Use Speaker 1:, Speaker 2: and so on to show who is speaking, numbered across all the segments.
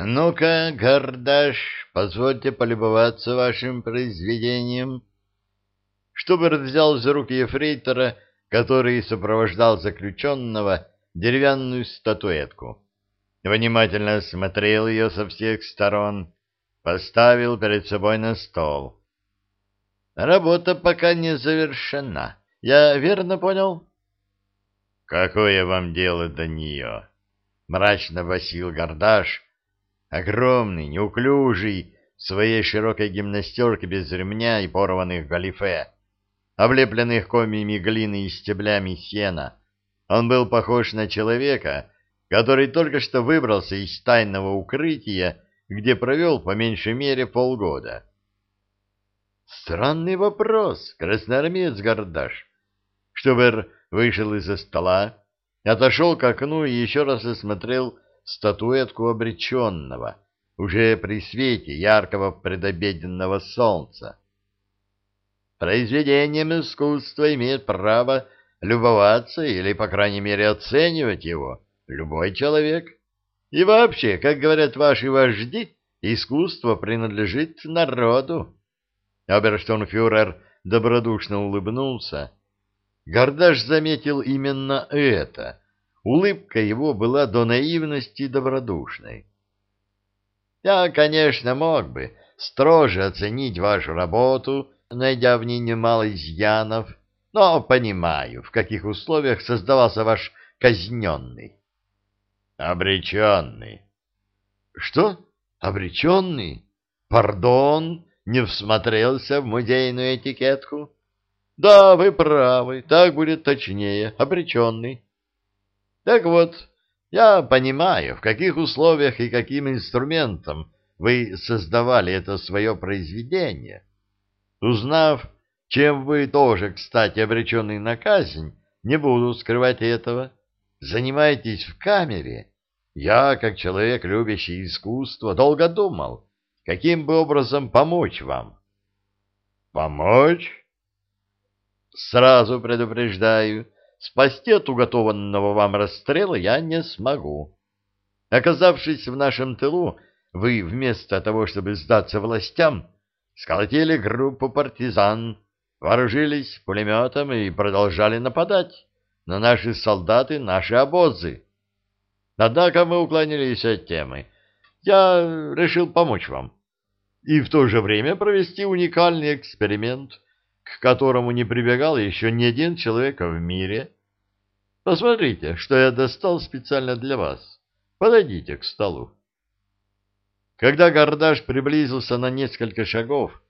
Speaker 1: Ну-ка, Гардаш, позвольте полюбоваться вашим произведением. Штубер взял из рук ефрейтора, который сопровождал заключенного, деревянную статуэтку. Внимательно осмотрел ее со всех сторон, поставил перед собой на стол. Работа пока не завершена. Я верно понял? Какое вам дело до нее? Мрачно басил Гардаш, огромный, неуклюжий, в своей широкой гимнастерке без ремня и порванных галифе, облепленных комьями глины и стеблями сена. Он был похож на человека, который только что выбрался из тайного укрытия, где провел по меньшей мере полгода. Странный вопрос, красноармеец Гардаш. Штубер вышел из-за стола, отошел к окну и еще раз осмотрел статуэтку обреченного, уже при свете яркого предобеденного солнца. Произведением искусства имеет право любоваться или, по крайней мере, оценивать его любой человек. И вообще, как говорят ваши вожди, искусство принадлежит народу. Оберштонфюрер добродушно улыбнулся. Гордаш заметил именно это — Улыбка его была до наивности добродушной. Я, конечно, мог бы строже оценить вашу работу, найдя в ней немало изъянов, но понимаю, в каких условиях создавался ваш казненный. Обреченный. Что? Обреченный? Пардон, не всмотрелся в музейную этикетку? Да, вы правы, так будет точнее, обреченный. Так вот, я понимаю, в каких условиях и каким инструментом вы создавали это свое произведение. Узнав, чем вы тоже, кстати, обреченный на казнь, не буду скрывать этого, занимаетесь в камере, я, как человек, любящий искусство, долго думал, каким бы образом помочь вам. Помочь? Сразу предупреждаю, Спасти от уготованного вам расстрела я не смогу. Оказавшись в нашем тылу, вы вместо того, чтобы сдаться властям, сколотили группу партизан, вооружились пулеметом и продолжали нападать на наши солдаты, наши обозы. Однако мы уклонились от темы. Я решил помочь вам и в то же время провести уникальный эксперимент, к которому не прибегал еще ни один человек в мире. Посмотрите, что я достал специально для вас. Подойдите к столу. Когда Гордаш приблизился на несколько шагов,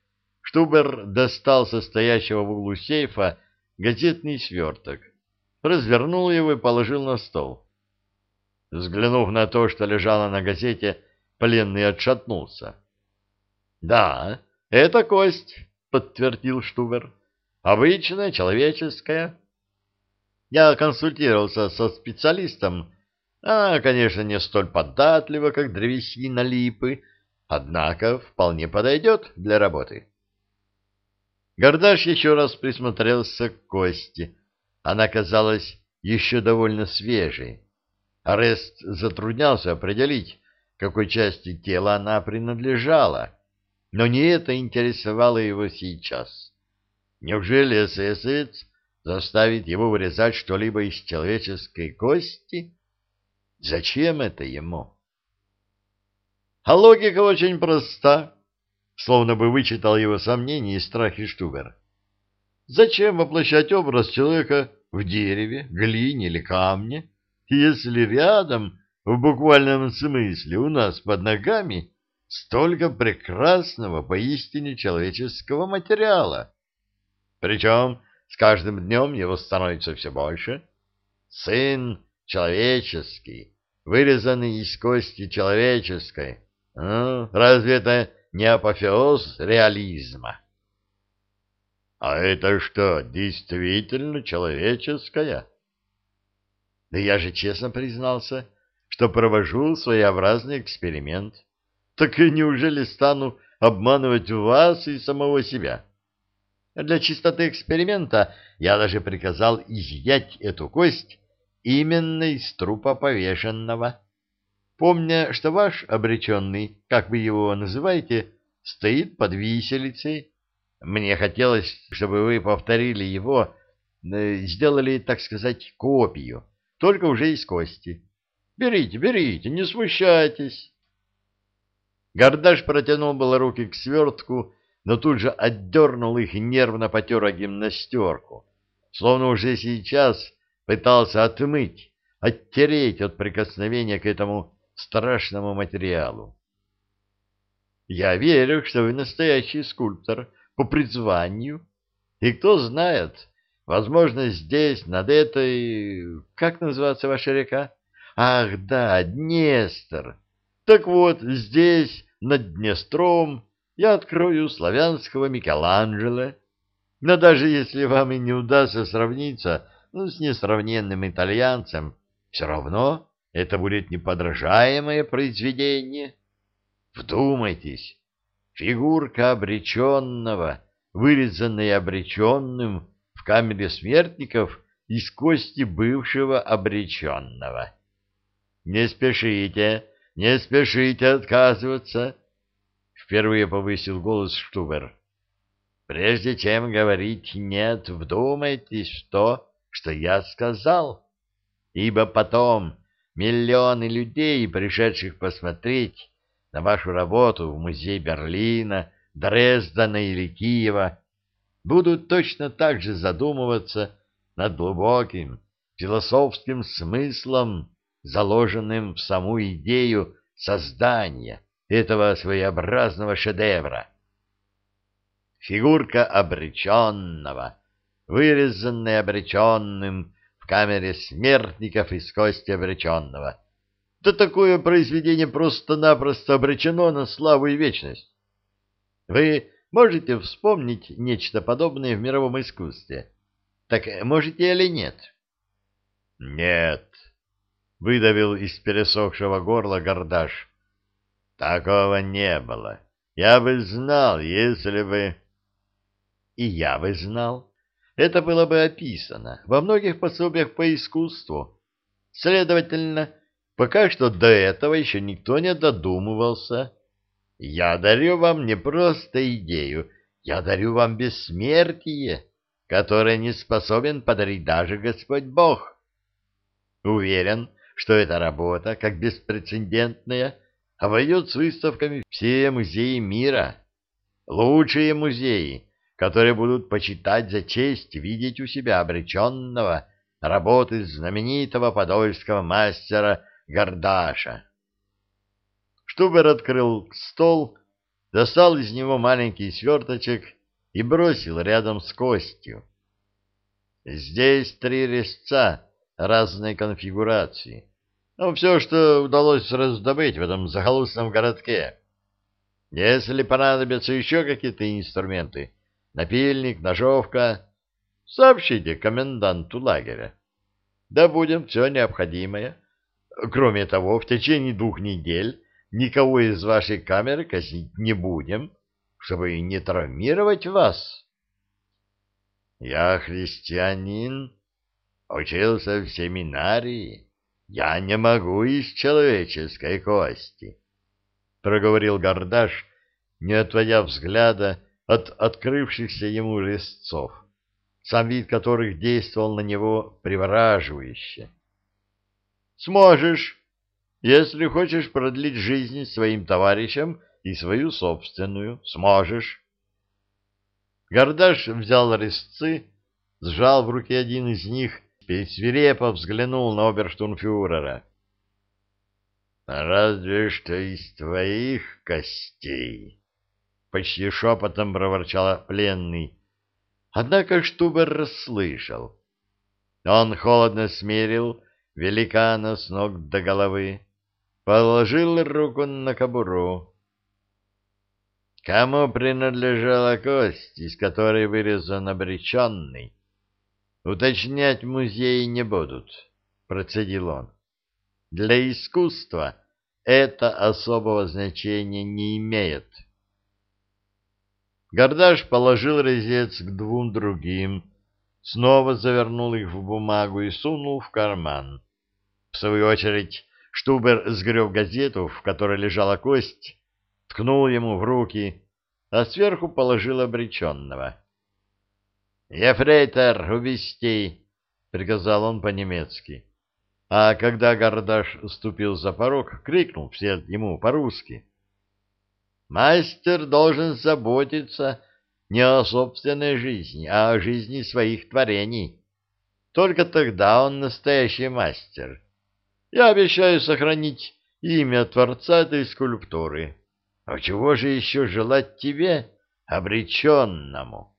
Speaker 1: Штубер достал состоящего в углу сейфа газетный сверток, развернул его и положил на стол. Взглянув на то, что лежало на газете, пленный отшатнулся. — Да, это кость, — подтвердил Штубер. — Обычная, человеческая. Я консультировался со специалистом. Она, конечно, не столь податлива, как древесина липы, однако вполне подойдет для работы. Гордаш еще раз присмотрелся к кости. Она казалась еще довольно свежей. Арест затруднялся определить, какой части тела она принадлежала. Но не это интересовало его сейчас. Неужели эсэсовец заставит его вырезать что-либо из человеческой кости? Зачем это ему? А логика очень проста, словно бы вычитал его сомнения и страхи Штубер. Зачем воплощать образ человека в дереве, глине или камне, если рядом, в буквальном смысле, у нас под ногами столько прекрасного поистине человеческого материала. Причем с каждым днем его становится все больше. Сын человеческий, вырезанный из кости человеческой. Ну, разве это не апофеоз реализма? А это что, действительно человеческая? Да я же честно признался, что провожу своеобразный эксперимент. Так и неужели стану обманывать вас и самого себя? Для чистоты эксперимента я даже приказал изъять эту кость именно из трупа повешенного. помня, что ваш обреченный, как вы его называете, стоит под виселицей. Мне хотелось, чтобы вы повторили его, э, сделали, так сказать, копию, только уже из кости. Берите, берите, не смущайтесь. Гордаш протянул было руки к свертку, но тут же отдернул их и нервно потер о гимнастерку, словно уже сейчас пытался отмыть, оттереть от прикосновения к этому страшному материалу. Я верю, что вы настоящий скульптор по призванию, и кто знает, возможно, здесь, над этой... Как называется ваша река? Ах, да, Днестр. Так вот, здесь, над Днестром, я открою славянского Микеланджело. Но даже если вам и не удастся сравниться ну, с несравненным итальянцем, все равно это будет неподражаемое произведение. Вдумайтесь, фигурка обреченного, вырезанная обреченным в камере смертников из кости бывшего обреченного. Не спешите, не спешите отказываться, впервые повысил голос Штубер. Прежде чем говорить «нет», вдумайтесь в то, что я сказал, ибо потом миллионы людей, пришедших посмотреть на вашу работу в музей Берлина, Дрездена или Киева, будут точно так же задумываться над глубоким философским смыслом, заложенным в саму идею создания этого своеобразного шедевра. Фигурка обреченного, вырезанная обреченным в камере смертников из кости обреченного. Да такое произведение просто-напросто обречено на славу и вечность. Вы можете вспомнить нечто подобное в мировом искусстве? Так можете или нет? Нет, выдавил из пересохшего горла гордаш. Такого не было. Я бы знал, если бы... И я бы знал. Это было бы описано во многих пособиях по искусству. Следовательно, пока что до этого еще никто не додумывался. Я дарю вам не просто идею, я дарю вам бессмертие, которое не способен подарить даже Господь Бог. Уверен, что эта работа, как беспрецедентная, обойдет с выставками все музеи мира. Лучшие музеи, которые будут почитать за честь видеть у себя обреченного работы знаменитого подольского мастера Гордаша. Штубер открыл стол, достал из него маленький сверточек и бросил рядом с костью. Здесь три резца разной конфигурации. Ну, все, что удалось раздобыть в этом захолустном городке. Если понадобятся еще какие-то инструменты, напильник, ножовка, сообщите коменданту лагеря. Да будем все необходимое. Кроме того, в течение двух недель никого из вашей камеры казнить не будем, чтобы не травмировать вас. Я христианин, учился в семинарии. Я не могу из человеческой кости, — проговорил Гордаш, не отводя взгляда от открывшихся ему резцов, сам вид которых действовал на него привораживающе. — Сможешь, если хочешь продлить жизнь своим товарищам и свою собственную. Сможешь. Гордаш взял резцы, сжал в руке один из них и свирепо взглянул на оберштурмфюрера. «Разве что из твоих костей!» — почти шепотом проворчал пленный. Однако Штубер расслышал. Он холодно смерил великана с ног до головы, положил руку на кобуру. Кому принадлежала кость, из которой вырезан обреченный? Уточнять музеи не будут, процедил он. Для искусства это особого значения не имеет. Гордаш положил резец к двум другим, снова завернул их в бумагу и сунул в карман. В свою очередь Штубер сгреб газету, в которой лежала кость, ткнул ему в руки, а сверху положил обреченного. «Ефрейтор, увести!» — приказал он по-немецки. А когда Гардаш ступил за порог, крикнул вслед ему по-русски. «Мастер должен заботиться не о собственной жизни, а о жизни своих творений. Только тогда он настоящий мастер. Я обещаю сохранить имя Творца этой скульптуры. А чего же еще желать тебе, обреченному?»